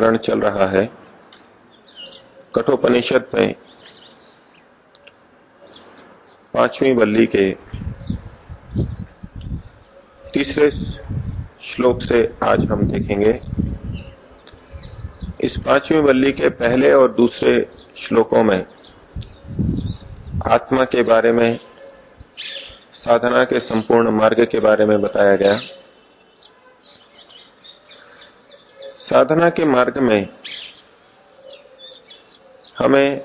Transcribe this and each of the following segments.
प्रकरण चल रहा है। कठोपनिषद में पांचवी बल्ली के तीसरे श्लोक से आज हम देखेंगे। इस पांचवी बल्ली के पहले और दूसरे श्लोकों में आत्मा के बारे में, साधना के संपूर्ण मार्ग के बारे में बताया गया। साधना के मार्ग में हमें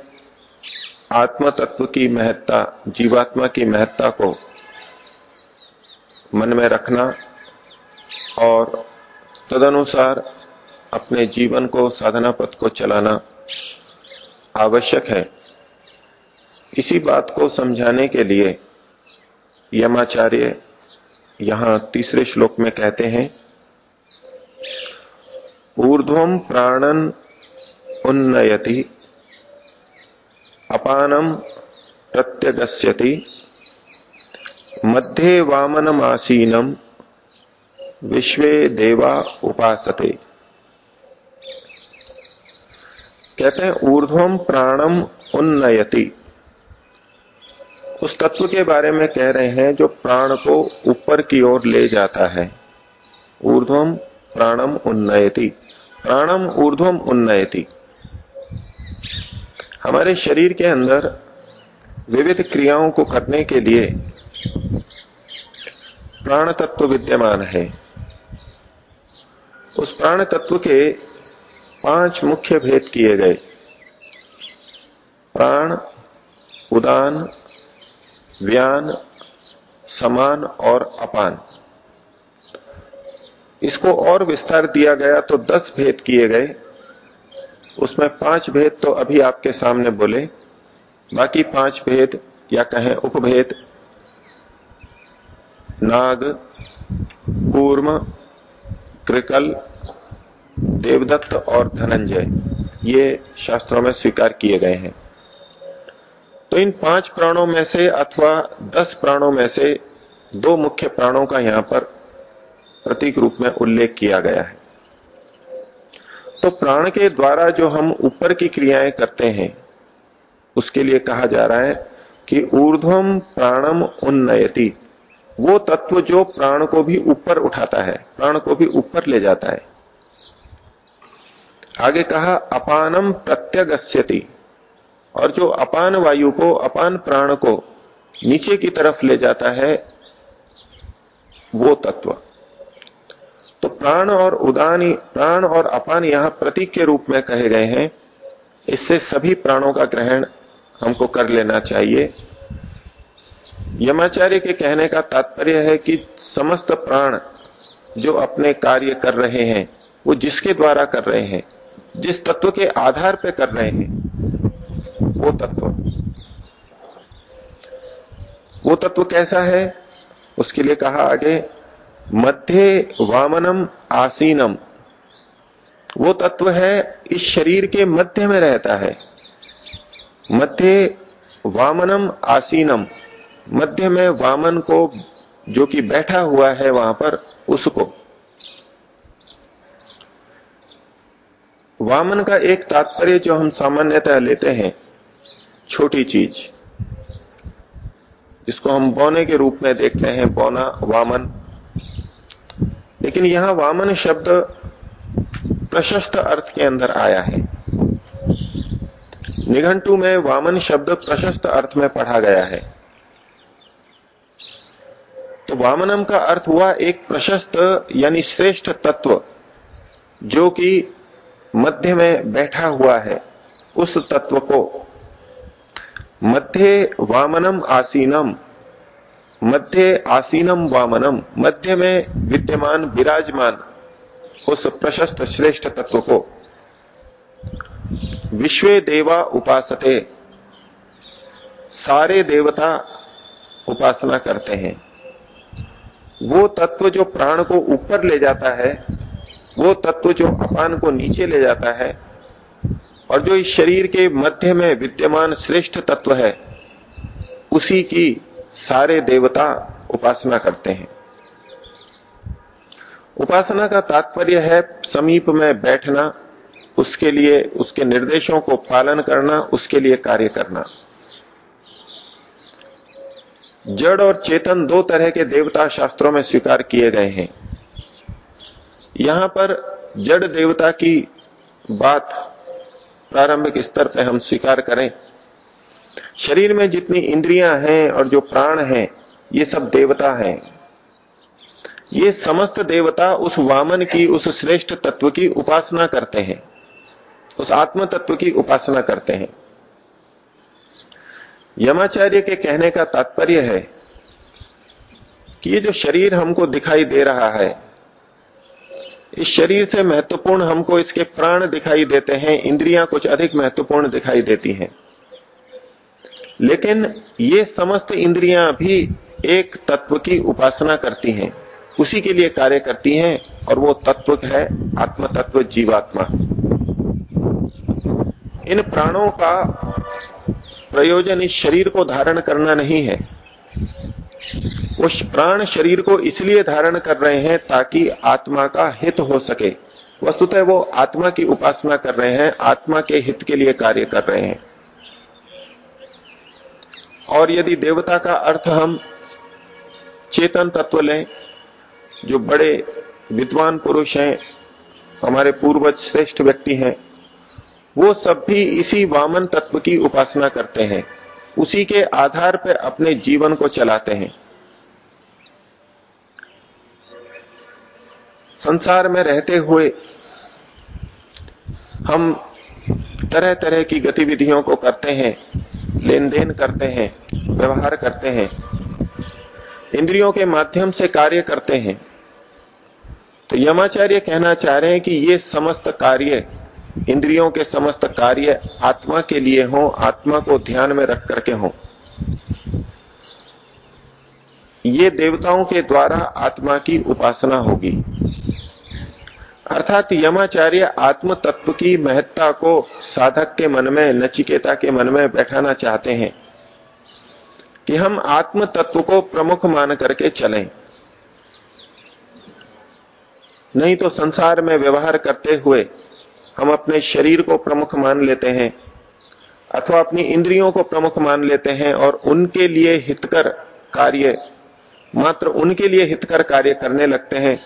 आत्म तत्व की महत्ता, जीवात्मा की महत्ता को मन में रखना और तदनुसार अपने जीवन को, साधना पथ को चलाना आवश्यक है। इसी बात को समझाने के लिए यमाचार्य यहाँ तीसरे श्लोक में कहते हैं ऊर्ध्वम प्राणन उन्नयति अपानम प्रत्यगस्यति, मध्य वामनमासीनम विश्वे देवा उपासते। कहते हैं ऊर्ध्वम प्राणम उन्नयति। उस तत्व के बारे में कह रहे हैं जो प्राण को ऊपर की ओर ले जाता है। ऊर्ध्वम प्राणम उन्नयति। प्राणम ऊर्ध्वम उन्नयति। हमारे शरीर के अंदर विविध क्रियाओं को करने के लिए प्राण तत्व विद्यमान है। उस प्राण तत्व के पाँच मुख्य भेद किए गए। प्राण, उदान, व्यान, समान और अपान। इसको और विस्तार दिया गया तो दस भेद किए गए। उसमें पाँच भेद तो अभी आपके सामने बोले। बाकी पाँच भेद, या कहें उपभेद, नाग, कूर्म कृकल देवदत्त और धनंजय, ये शास्त्रों में स्वीकार किए गए हैं। तो इन पाँच प्राणों में से अथवा दस प्राणों में से दो मुख्य प्राणों का यहाँ पर प्रतीक रूप में उल्लेख किया गया है। तो प्राण के द्वारा जो हम ऊपर की क्रियाएँ करते हैं, उसके लिए कहा जा रहा है कि ऊर्ध्वम प्राणम उन्नयति। वो तत्व जो प्राण को भी ऊपर उठाता है, प्राण को भी ऊपर ले जाता है। आगे कहा अपानम प्रत्यगस्यति। और जो अपान वायु को, अपान प्राण को नीचे की तरफ़ ले जाता है, वो तत्व। तो प्राण और उदानी, प्राण और अपान यहाँ प्रतीक के रूप में कहे गए हैं। इससे सभी प्राणों का ग्रहण हमको कर लेना चाहिए। यमाचार्य के कहने का तात्पर्य है कि समस्त प्राण जो अपने कार्य कर रहे हैं, वो जिसके द्वारा कर रहे हैं, जिस तत्व के आधार पर कर रहे हैं, वो तत्व। वो तत्व कैसा है? उसके लिए कहा आगे मध्य वामनम आसीनम। वो तत्व है, इस शरीर के मध्य में रहता है। मध्य वामनम आसीनम। मध्य में वामन को, जो कि बैठा हुआ है वहाँ पर, उसको। वामन का एक तात्पर्य जो हम सामान्यतः लेते हैं, छोटी चीज़। जिसको हम बौने के रूप में देखते हैं, बौना, वामन। लेकिन यहाँ वामन शब्द प्रशस्त अर्थ के अंदर आया है। निघंटू में वामन शब्द प्रशस्त अर्थ में पढ़ा गया है। तो वामनम का अर्थ हुआ एक प्रशस्त यानी श्रेष्ठ तत्व, जो कि मध्य में बैठा हुआ है उस तत्व को। मध्य वामनम आसीनम। मध्य आसीनम वामनम, मध्य में विद्यमान, विराजमान उस प्रशस्त श्रेष्ठ तत्व को। विश्व देवा उपासते, सारे देवता उपासना करते हैं। वो तत्व जो प्राण को ऊपर ले जाता है, वो तत्व जो अपान को नीचे ले जाता है, और जो इस शरीर के मध्य में विद्यमान श्रेष्ठ तत्व है, उसी की सारे देवता उपासना करते हैं। उपासना का तात्पर्य है समीप में बैठना, उसके लिए, उसके निर्देशों को पालन करना, उसके लिए कार्य करना। जड़ और चेतन दो तरह के देवता शास्त्रों में स्वीकार किए गए हैं। यहाँ पर जड़ देवता की बात प्रारंभिक स्तर पर हम स्वीकार करें। शरीर में जितनी इंद्रियाँ हैं और जो प्राण हैं, ये सब देवता हैं। ये समस्त देवता उस वामन की, उस श्रेष्ठ तत्व की उपासना करते हैं। उस आत्म तत्व की उपासना करते हैं। यमाचार्य के कहने का तात्पर्य है कि ये जो शरीर हमको दिखाई दे रहा है, इस शरीर से महत्वपूर्ण हमको इसके प्राण दिखाई देते हैं, इंद्रियाँ कुछ अधिक महत्वपूर्ण दिखाई देती हैं। लेकिन ये समस्त इंद्रियाँ भी एक तत्व की उपासना करती हैं। उसी के लिए कार्य करती हैं और वो तत्व है आत्म तत्व जीवात्मा। इन प्राणों का प्रयोजन इस शरीर को धारण करना नहीं है। वो प्राण शरीर को इसलिए धारण कर रहे हैं ताकि आत्मा का हित हो सके। वस्तुतः वो आत्मा की उपासना कर रहे हैं, आत्मा के हित के लिए कार्य कर रहे हैं। और यदि देवता का अर्थ हम चेतन तत्व लें, जो बड़े विद्वान पुरुष हैं, हमारे पूर्वज श्रेष्ठ व्यक्ति हैं, वो सब भी इसी वामन तत्व की उपासना करते हैं। उसी के आधार पर अपने जीवन को चलाते हैं। संसार में रहते हुए हम तरह तरह की गतिविधियों को करते हैं। लेन देन करते हैं, व्यवहार करते हैं, इंद्रियों के माध्यम से कार्य करते हैं। तो यमाचार्य कहना चाह रहे हैं कि ये समस्त कार्य, इंद्रियों के समस्त कार्य आत्मा के लिए हो, आत्मा को ध्यान में रख करके हो। ये देवताओं के द्वारा आत्मा की उपासना होगी। अर्थात यमाचार्य आत्म तत्व की महत्ता को साधक के मन में, नचिकेता के मन में बैठाना चाहते हैं कि हम आत्म तत्व को प्रमुख मान करके चलें। नहीं तो संसार में व्यवहार करते हुए हम अपने शरीर को प्रमुख मान लेते हैं, अथवा अपनी इंद्रियों को प्रमुख मान लेते हैं और उनके लिए हितकर कार्य, मात्र उनके लिए हितकर कार्य करने लगते हैं।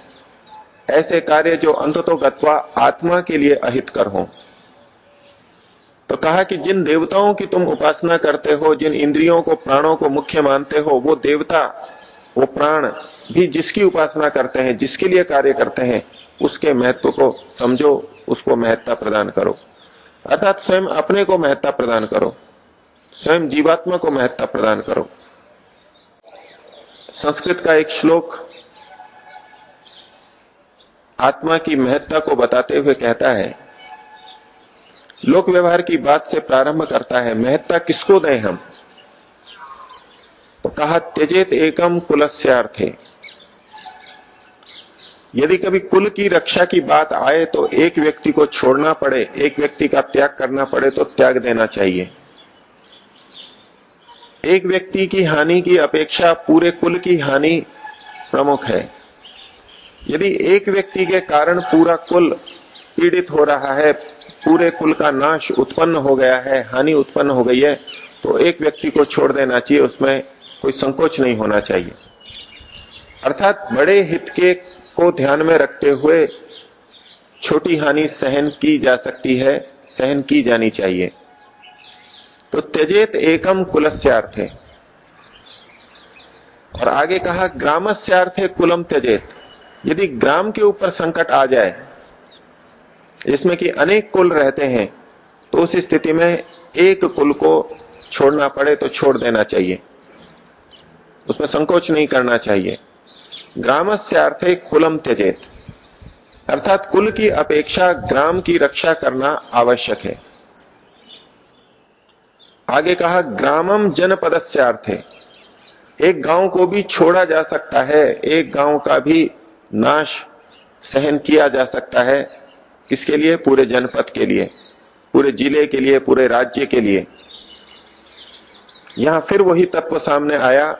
ऐसे कार्य जो अंततो गत्वा आत्मा के लिए अहितकर हो। तो कहा कि जिन देवताओं की तुम उपासना करते हो, जिन इंद्रियों को, प्राणों को मुख्य मानते हो, वो देवता, वो प्राण भी जिसकी उपासना करते हैं, जिसके लिए कार्य करते हैं, उसके महत्व को समझो, उसको महत्ता प्रदान करो। अर्थात स्वयं अपने को महत्ता प्रदान करो। स्वयं जीवात्मा को महत्ता प्रदान करो। संस्कृत का एक श्लोक आत्मा की महत्ता को बताते हुए कहता है, लोक व्यवहार की बात से प्रारंभ करता है, महत्ता किसको दें हम? तो कहा, त्यजेत एकम कुलस्यार्थे। यदि कभी कुल की रक्षा की बात आए तो एक व्यक्ति को छोड़ना पड़े, एक व्यक्ति का त्याग करना पड़े तो त्याग देना चाहिए। एक व्यक्ति की हानि की अपेक्षा पूरे कुल की हानि प्रमुख है। यदि एक व्यक्ति के कारण पूरा कुल पीड़ित हो रहा है, पूरे कुल का नाश उत्पन्न हो गया है, हानि उत्पन्न हो गई है तो एक व्यक्ति को छोड़ देना चाहिए, उसमें कोई संकोच नहीं होना चाहिए। अर्थात बड़े हित के को ध्यान में रखते हुए छोटी हानि सहन की जा सकती है, सहन की जानी चाहिए। तो त्यजेत एकम कुलस्यार्थ। और आगे कहा, ग्रामस्यार्थ कुलम त्यजेत। यदि ग्राम के ऊपर संकट आ जाए, जिसमें कि अनेक कुल रहते हैं तो उस स्थिति में एक कुल को छोड़ना पड़े तो छोड़ देना चाहिए। उसमें संकोच नहीं करना चाहिए। ग्राम से अर्थ कुलम त्यजेत। अर्थात कुल की अपेक्षा ग्राम की रक्षा करना आवश्यक है। आगे कहा, ग्रामम जनपद से अर्थ। है एक गाँव को भी छोड़ा जा सकता है, एक गाँव का भी नाश सहन किया जा सकता है किसके लिए? पूरे जनपद के लिए, पूरे ज़िले के लिए, पूरे राज्य के लिए। यहाँ फिर वही तत्व सामने आया,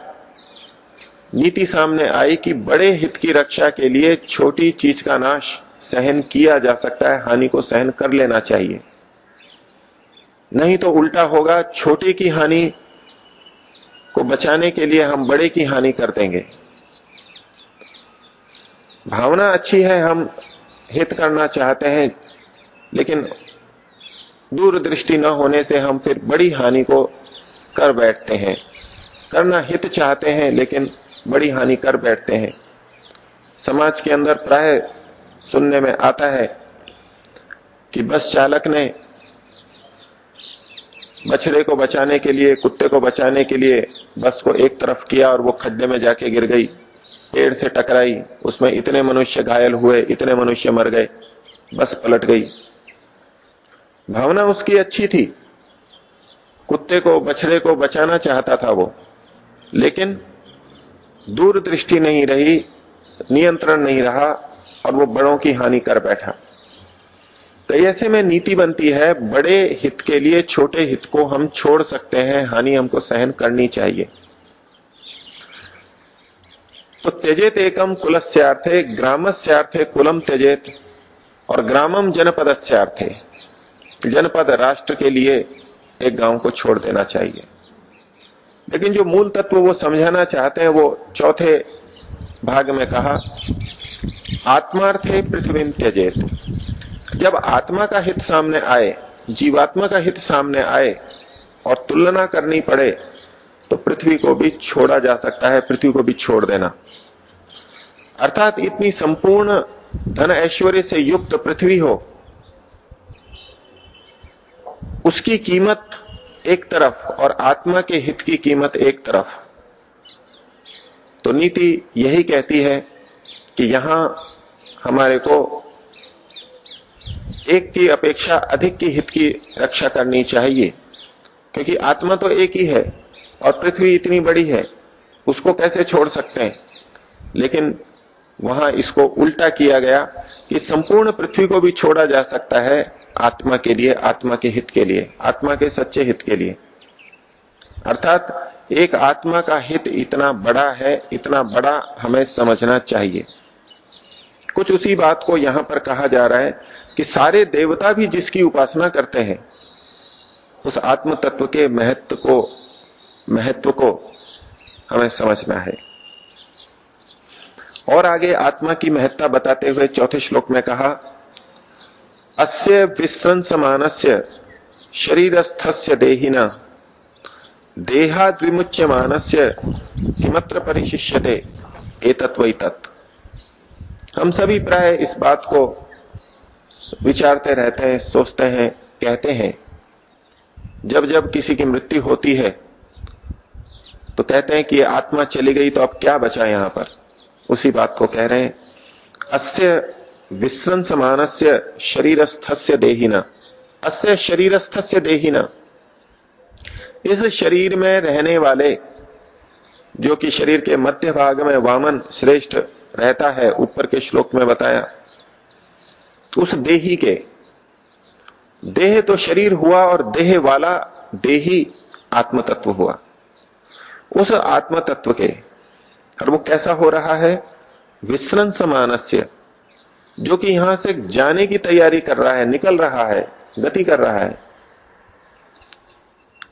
नीति सामने आई कि बड़े हित की रक्षा के लिए छोटी चीज़ का नाश सहन किया जा सकता है, हानि को सहन कर लेना चाहिए। नहीं तो उल्टा होगा, छोटे की हानि को बचाने के लिए हम बड़े की हानि कर देंगे। भावना अच्छी है, हम हित करना चाहते हैं, लेकिन दूरदृष्टि न होने से हम फिर बड़ी हानि को कर बैठते हैं। करना हित चाहते हैं, लेकिन बड़ी हानि कर बैठते हैं। समाज के अंदर प्राय सुनने में आता है कि बस चालक ने बछड़े को बचाने के लिए, कुत्ते को बचाने के लिए बस को एक तरफ़ किया और वो खड्डे में जाके गिर गई। पेड़ से टकराई, उसमें इतने मनुष्य घायल हुए, इतने मनुष्य मर गए, बस पलट गई। भावना उसकी अच्छी थी। कुत्ते को, बछड़े को बचाना चाहता था वो, लेकिन दूरदृष्टि नहीं रही, नियंत्रण नहीं रहा, और वो बड़ों की हानि कर बैठा। तो ऐसे में नीति बनती है, बड़े हित के लिए छोटे हित को हम छोड़ सकते हैं, हानि हमको सहन करनी चाहिए। तो त्यजेत एकम कुलस्यार्थे, ग्रामस्यार्थे कुलम त्यजेत, और ग्रामम जनपद अर्थे जनपद राष्ट्र के लिए एक गाँव को छोड़ देना चाहिए। लेकिन जो मूल तत्व वो समझाना चाहते हैं, वो चौथे भाग में कहा, आत्मार्थे पृथ्वी त्यजेत। जब आत्मा का हित सामने आए, जीवात्मा का हित सामने आए, और तुलना करनी पड़े तो पृथ्वी को भी छोड़ा जा सकता है, पृथ्वी को भी छोड़ देना। अर्थात इतनी संपूर्ण धन ऐश्वर्य से युक्त पृथ्वी हो, उसकी कीमत एक तरफ़ और आत्मा के हित की कीमत एक तरफ़। तो नीति यही कहती है कि यहाँ हमारे को एक की अपेक्षा अधिक की हित की रक्षा करनी चाहिए, क्योंकि आत्मा तो एक ही है। और पृथ्वी इतनी बड़ी है, उसको कैसे छोड़ सकते हैं? लेकिन वहाँ इसको उल्टा किया गया कि संपूर्ण पृथ्वी को भी छोड़ा जा सकता है आत्मा के लिए, आत्मा के हित के लिए, आत्मा के सच्चे हित के लिए। अर्थात एक आत्मा का हित इतना बड़ा है, इतना बड़ा हमें समझना चाहिए। कुछ उसी बात को यहाँ पर कहा जा रहा है कि सारे देवता भी जिसकी उपासना करते हैं, उस आत्म तत्व के महत्व को महत्व को हमें समझना है। और आगे आत्मा की महत्ता बताते हुए चौथे श्लोक में कहा, अस्य विस्त्रंस मानस्य शरीरस्थस्य देहिना देहाद विमुच्य मानस्य किमत्र परिशिष्यते एतत्व तत्व हम सभी प्राय इस बात को विचारते रहते हैं, सोचते हैं, कहते हैं, जब जब किसी की मृत्यु होती है तो कहते हैं कि आत्मा चली गई तो अब क्या बचा यहाँ पर? उसी बात को कह रहे हैं। अस्य विश्रंस मानस्य शरीरस्थस्य देहिना। अस्य शरीरस्थस्य देहिना। इस शरीर में रहने वाले, जो कि शरीर के मध्य भाग में वामन श्रेष्ठ रहता है, ऊपर के श्लोक में बताया, उस देही के। देह तो शरीर हुआ और देह वाला देही आत्म तत्व हुआ। उस आत्म तत्व के। और वो कैसा हो रहा है? विश्रंस मानस्य जो कि यहाँ से जाने की तैयारी कर रहा है, निकल रहा है, गति कर रहा है।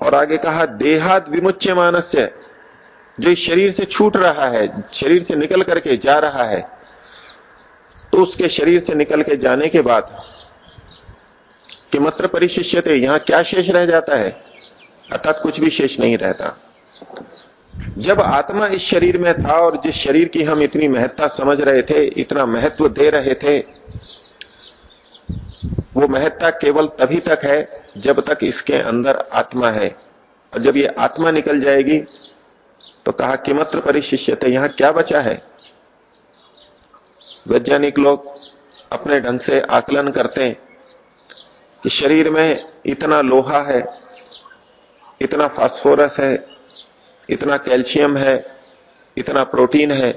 और आगे कहा, देहाद विमुच्य मानस्य, जो इस शरीर से छूट रहा है, शरीर से निकल करके जा रहा है तो उसके शरीर से निकल के जाने के बाद कि मत्र परिशिष्य यहाँ क्या शेष रह जाता है? अर्थात कुछ भी शेष नहीं रहता। जब आत्मा इस शरीर में था और जिस शरीर की हम इतनी महत्ता समझ रहे थे, इतना महत्व दे रहे थे, वो महत्ता केवल तभी तक है जब तक इसके अंदर आत्मा है। और जब ये आत्मा निकल जाएगी तो कहा, किमत्र परिशिष्य थे यहाँ क्या बचा है? वैज्ञानिक लोग अपने ढंग से आकलन करते हैं कि शरीर में इतना लोहा है, इतना फास्फोरस है इतना कैल्शियम है, इतना प्रोटीन है,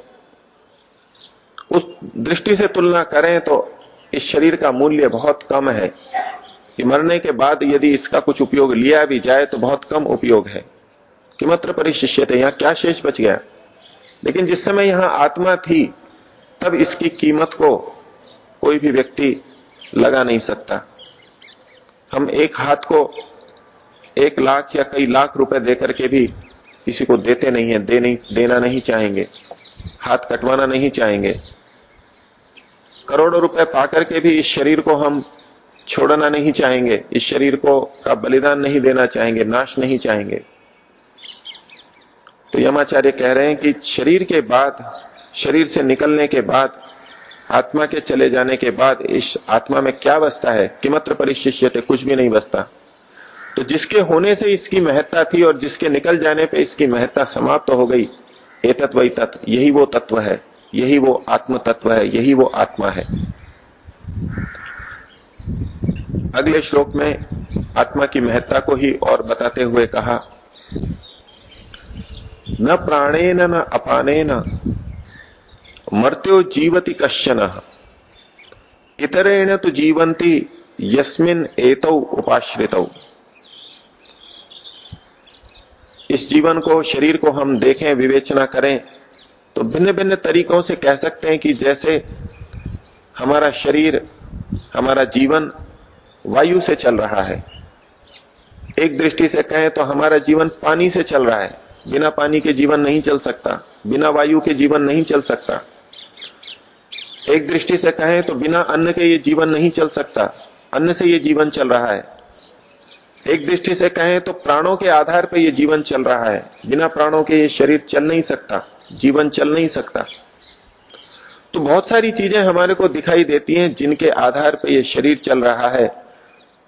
उस दृष्टि से तुलना करें तो इस शरीर का मूल्य बहुत कम है कि मरने के बाद यदि इसका कुछ उपयोग लिया भी जाए तो बहुत कम उपयोग है। कि मात्र परिशिष्य थे यहाँ क्या शेष बच गया? लेकिन जिस समय यहाँ आत्मा थी, तब इसकी कीमत को कोई भी व्यक्ति लगा नहीं सकता। हम एक हाथ को एक लाख या कई लाख रुपए देकर के भी किसी को देते नहीं है, दे नहीं, देना नहीं चाहेंगे, हाथ कटवाना नहीं चाहेंगे। करोड़ों रुपए पाकर के भी इस शरीर को हम छोड़ना नहीं चाहेंगे, इस शरीर को का बलिदान नहीं देना चाहेंगे, नाश नहीं चाहेंगे। तो यमाचार्य कह रहे हैं कि शरीर के बाद, शरीर से निकलने के बाद, आत्मा के चले जाने के बाद इस आत्मा में क्या बसता है? किमत्र परिशिष्य कुछ भी नहीं बसता। तो जिसके होने से इसकी महत्ता थी और जिसके निकल जाने पे इसकी महत्ता समाप्त तो हो गई ए तत्व तत्व यही वो तत्व है, यही वो आत्म तत्व है, यही वो आत्मा है। अगले श्लोक में आत्मा की महत्ता को ही और बताते हुए कहा, न प्राणेन न अपानेन, मर्त्यो जीवति कश्चन, इतरेण तो जीवंती यस्मिन एतौ उपाश्रित। इस जीवन को, शरीर को हम देखें, विवेचना करें तो भिन्न भिन्न तरीकों से कह सकते हैं कि जैसे हमारा शरीर, हमारा जीवन वायु से चल रहा है। एक दृष्टि से कहें तो हमारा जीवन पानी से चल रहा है। बिना पानी के जीवन नहीं चल सकता, बिना वायु के जीवन नहीं चल सकता। एक दृष्टि से कहें तो बिना अन्न के ये जीवन नहीं चल सकता, अन्न से ये जीवन चल रहा है। एक दृष्टि से कहें तो प्राणों के आधार पर यह जीवन चल रहा है। बिना प्राणों के ये शरीर चल नहीं सकता, जीवन चल नहीं सकता। तो बहुत सारी चीज़ें हमारे को दिखाई देती हैं जिनके आधार पर यह शरीर चल रहा है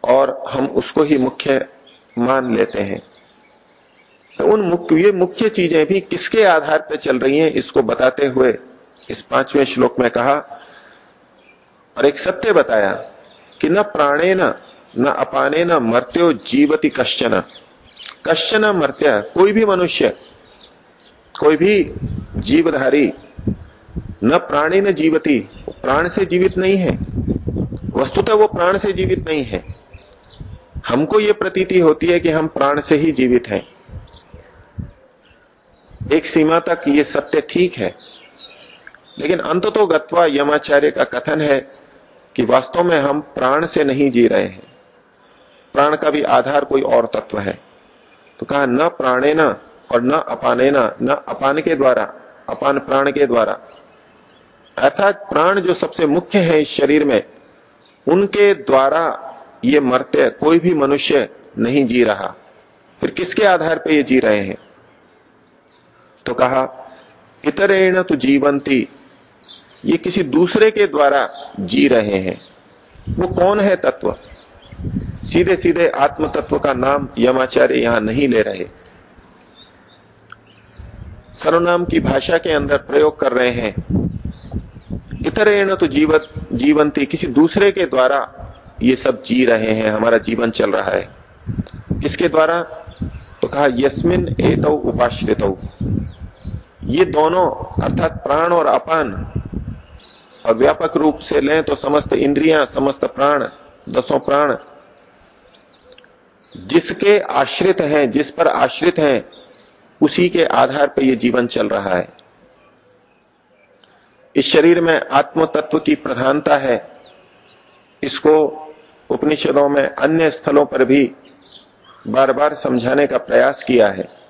और हम उसको ही मुख्य मान लेते हैं। तो उन मुख्य ये मुख्य चीज़ें भी किसके आधार पर चल रही हैं, इसको बताते हुए इस पाँचवें श्लोक में कहा, और एक सत्य बताया कि न प्राणे न न अपाने न मर्त्यो जीवती कश्चन। कश्चन मर्त्य कोई भी मनुष्य, कोई भी जीवधारी न प्राणी न जीवती प्राण से जीवित नहीं है। वस्तुतः वो प्राण से जीवित नहीं है। हमको ये प्रतीति होती है कि हम प्राण से ही जीवित हैं। एक सीमा तक ये सत्य ठीक है। लेकिन अंत तो गत्वा यमाचार्य का कथन है कि वास्तव में हम प्राण से नहीं जी रहे हैं। प्राण का भी आधार कोई और तत्व है। तो कहा, न प्राणे न और न अपाने न न अपान के द्वारा, अपान प्राण के द्वारा। अर्थात प्राण जो सबसे मुख्य है इस शरीर में, उनके द्वारा ये मरते कोई भी मनुष्य नहीं जी रहा। फिर किसके आधार पर ये जी रहे हैं? तो कहा, इतरेण तो जीवंती, ये किसी दूसरे के द्वारा जी रहे हैं। वो कौन है तत्व? सीधे सीधे आत्म तत्व का नाम यमाचार्य यहाँ नहीं ले रहे। सर्वनाम की भाषा के अंदर प्रयोग कर रहे हैं। इतरेण तो जीवत, जीवंती किसी दूसरे के द्वारा ये सब जी रहे हैं, हमारा जीवन चल रहा है। किसके द्वारा? तो कहा, यस्मिन एतौ उपाश्रित। ये दोनों, अर्थात प्राण और अपान और व्यापक रूप से लें तो समस्त इंद्रियाँ, समस्त प्राण, दसों प्राण जिसके आश्रित हैं, जिस पर आश्रित हैं, उसी के आधार पर यह जीवन चल रहा है। इस शरीर में आत्म तत्व की प्रधानता है। इसको उपनिषदों में अन्य स्थलों पर भी बार बार समझाने का प्रयास किया है।